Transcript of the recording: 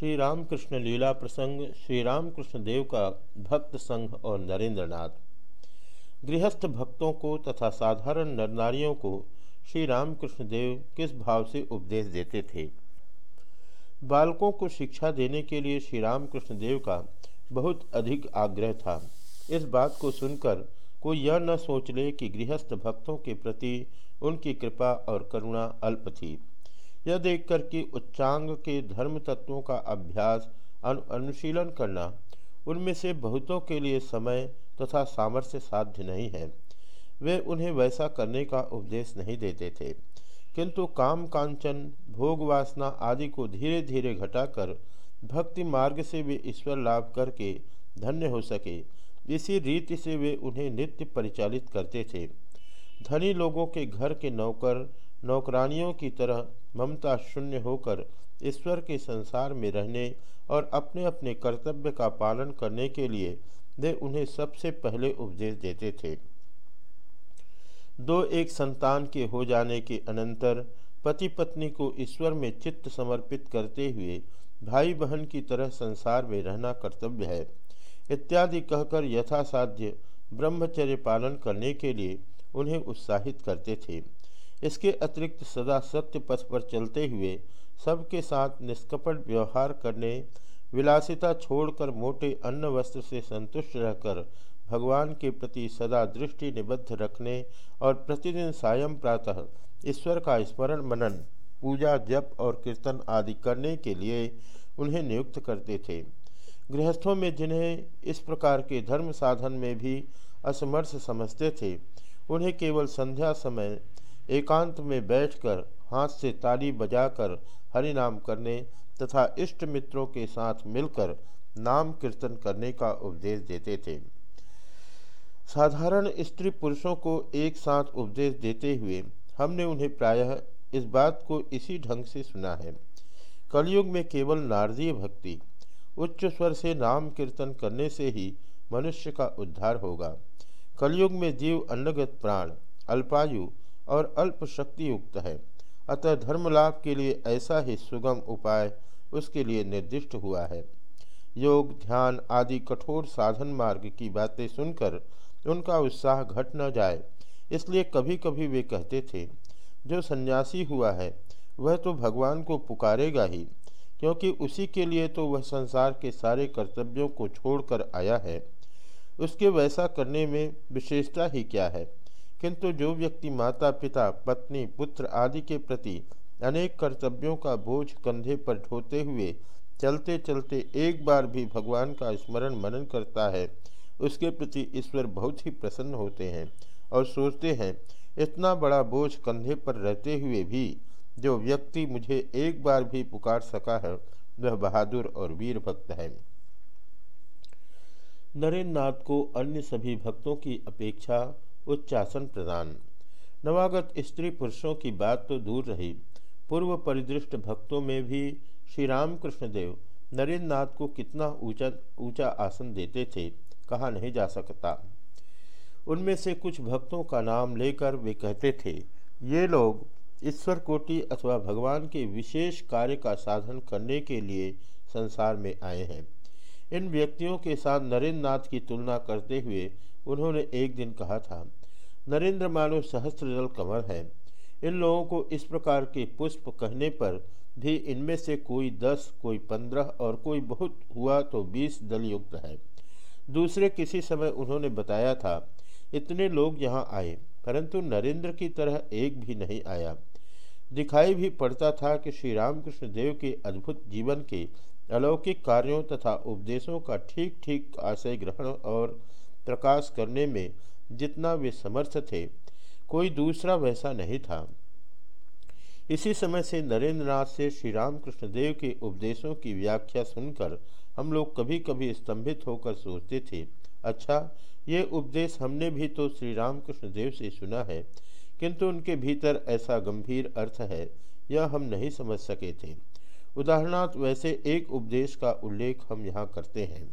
श्री रामकृष्ण लीला प्रसंग श्री रामकृष्ण देव का भक्त संघ और नरेंद्रनाथ। गृहस्थ भक्तों को तथा साधारण नरनारियों को श्री रामकृष्ण देव किस भाव से उपदेश देते थे? बालकों को शिक्षा देने के लिए श्री रामकृष्ण देव का बहुत अधिक आग्रह था। इस बात को सुनकर कोई यह न सोच ले कि गृहस्थ भक्तों के प्रति उनकी कृपा और करुणा अल्प थी। यह देखकर कि उच्चांग के धर्म तत्वों का अभ्यास अनु, अनुशीलन करना उनमें से बहुतों के लिए समय तथा सामर्थ्य साध्य नहीं है। वे उन्हें वैसा करने का उपदेश नहीं देते थे। किंतु काम कांचन, भोग वासना आदि को धीरे धीरे घटाकर भक्ति मार्ग से वे ईश्वर लाभ करके धन्य हो सके, इसी रीति से वे उन्हें नित्य परिचालित करते थे। धनी लोगों के घर के नौकर नौकरानियों की तरह ममता शून्य होकर ईश्वर के संसार में रहने और अपने अपने कर्तव्य का पालन करने के लिए वे उन्हें सबसे पहले उपदेश देते थे। दो एक संतान के हो जाने के अनंतर पति पत्नी को ईश्वर में चित्त समर्पित करते हुए भाई बहन की तरह संसार में रहना कर्तव्य है। इत्यादि कहकर यथासाध्य ब्रह्मचर्य पालन करने के लिए उन्हें उत्साहित करते थे। इसके अतिरिक्त सदा सत्य पथ पर चलते हुए सबके साथ निष्कपट व्यवहार करने, विलासिता छोड़कर मोटे अन्न वस्त्र से संतुष्ट रहकर भगवान के प्रति सदा दृष्टि निबद्ध रखने और प्रतिदिन सायं प्रातः ईश्वर का स्मरण मनन, पूजा, जप और कीर्तन आदि करने के लिए उन्हें नियुक्त करते थे। गृहस्थों में जिन्हें इस प्रकार के धर्म साधन में भी असमर्थ समझते थे, उन्हें केवल संध्या समय एकांत में बैठकर हाथ से ताली बजाकर हरि नाम करने तथा इष्ट मित्रों के साथ मिलकर नाम कीर्तन करने का उपदेश देते थे। साधारण स्त्री पुरुषों को एक साथ उपदेश देते हुए हमने उन्हें प्रायः इस बात को इसी ढंग से सुना है। कलयुग में केवल नारदीय भक्ति, उच्च स्वर से नाम कीर्तन करने से ही मनुष्य का उद्धार होगा। कलयुग में जीव अन्नगत प्राण, अल्पायु और अल्प शक्ति युक्त है। अतः धर्म लाभ के लिए ऐसा ही सुगम उपाय उसके लिए निर्दिष्ट हुआ है। योग, ध्यान आदि कठोर साधन मार्ग की बातें सुनकर उनका उत्साह घट न जाए, इसलिए कभी कभी वे कहते थे, जो सन्यासी हुआ है, वह तो भगवान को पुकारेगा ही, क्योंकि उसी के लिए तो वह संसार के सारे कर्तव्यों को छोड़कर आया है। उसके वैसा करने में विशेषता ही क्या है? किंतु जो व्यक्ति माता पिता पत्नी, पुत्र आदि के प्रति अनेक कर्तव्यों का बोझ कंधे पर ढोते हुए चलते चलते एक बार भी भगवान का स्मरण मनन करता है, उसके प्रति ईश्वर बहुत ही प्रसन्न होते हैं और सोचते हैं, इतना बड़ा बोझ कंधे पर रहते हुए भी जो व्यक्ति मुझे एक बार भी पुकार सका है, वह बहादुर और वीर भक्त है। नरेंद्र नाथ को अन्य सभी भक्तों की अपेक्षा उच्चासन प्रदान। नवागत स्त्री पुरुषों की बात तो दूर रही। पूर्व परिदृष्ट भक्तों में भी श्री रामकृष्ण देव नरेंद्र नाथ को कितना ऊँचा ऊँचा आसन देते थे, कहा नहीं जा सकता। उनमें से कुछ भक्तों का नाम लेकर वे कहते थे, ये लोग ईश्वर कोटि अथवा भगवान के विशेष कार्य का साधन करने के लिए संसार में आए हैं। इन व्यक्तियों के साथ नरेंद्र नाथ की तुलना करते हुए उन्होंने एक दिन कहा था, नरेंद्र मानो सहस्त्र कमर है। इन लोगों को इस प्रकार के पुष्प कहने पर भी इनमें से कोई दस, कोई पंद्रह और कोई बहुत हुआ तो बीस दल युक्त है। दूसरे किसी समय उन्होंने बताया था, इतने लोग यहाँ आए, परंतु नरेंद्र की तरह एक भी नहीं आया। दिखाई भी पड़ता था कि श्री रामकृष्ण देव के अद्भुत जीवन के अलौकिक कार्यों तथा उपदेशों का ठीक ठीक आशय ग्रहण और प्रकाश करने में जितना वे समर्थ थे, कोई दूसरा वैसा नहीं था। इसी समय से नरेंद्र नाथ से श्री रामकृष्ण देव के उपदेशों की व्याख्या सुनकर हम लोग कभी कभी स्तंभित होकर सोचते थे अच्छा ये उपदेश हमने भी तो श्री रामकृष्ण देव से सुना है, किंतु उनके भीतर ऐसा गंभीर अर्थ है, यह हम नहीं समझ सके थे। उदाहरणार्थ, वैसे एक उपदेश का उल्लेख हम यहाँ करते हैं।